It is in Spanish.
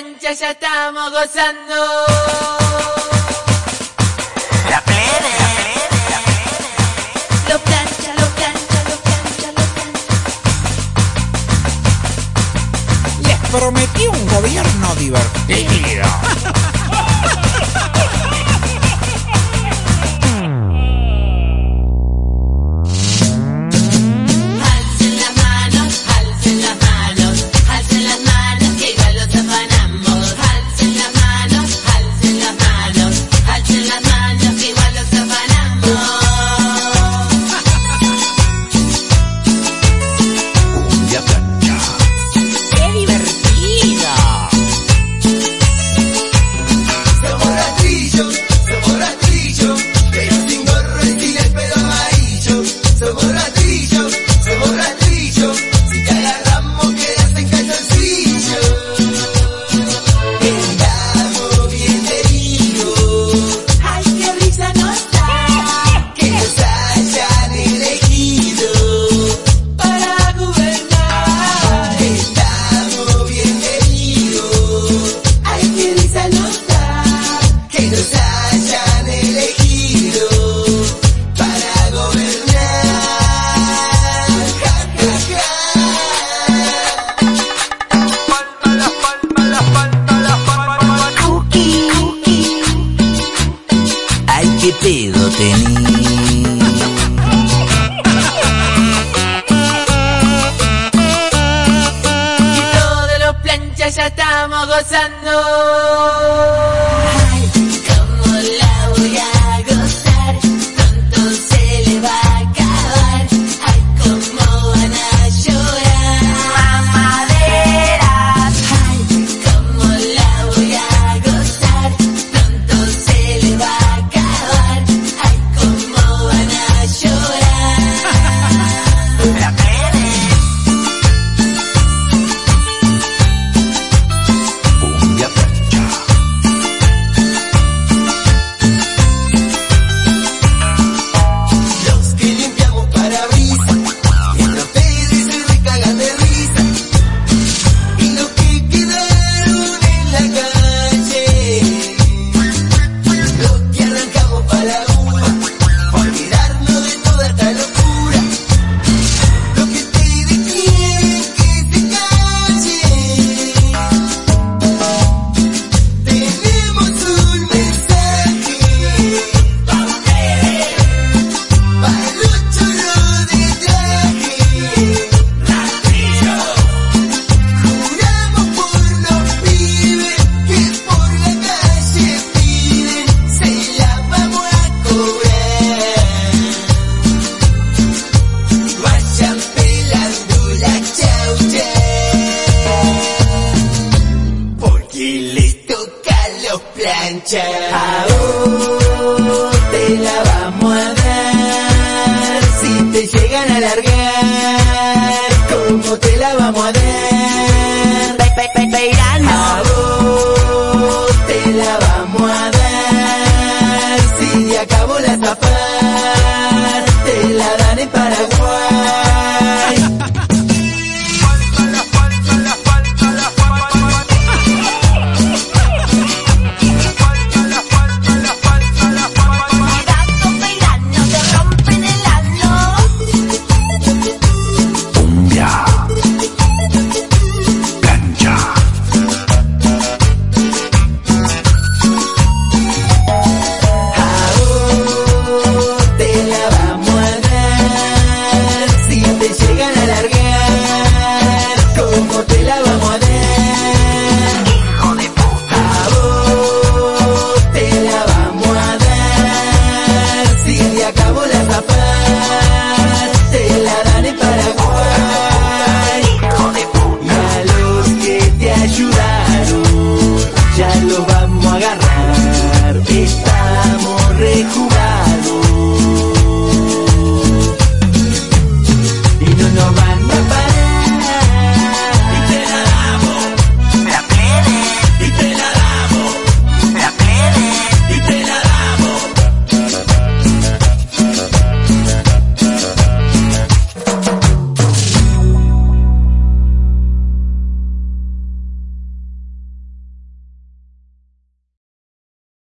cancha ya estamos gozando. La plebe, la plebe. Los cancha, los cancha, los cancha, los cancha. Les prometí un gobierno divertido. ¿Qué pedo tenía? Y todos los planchas ya estamos gozando.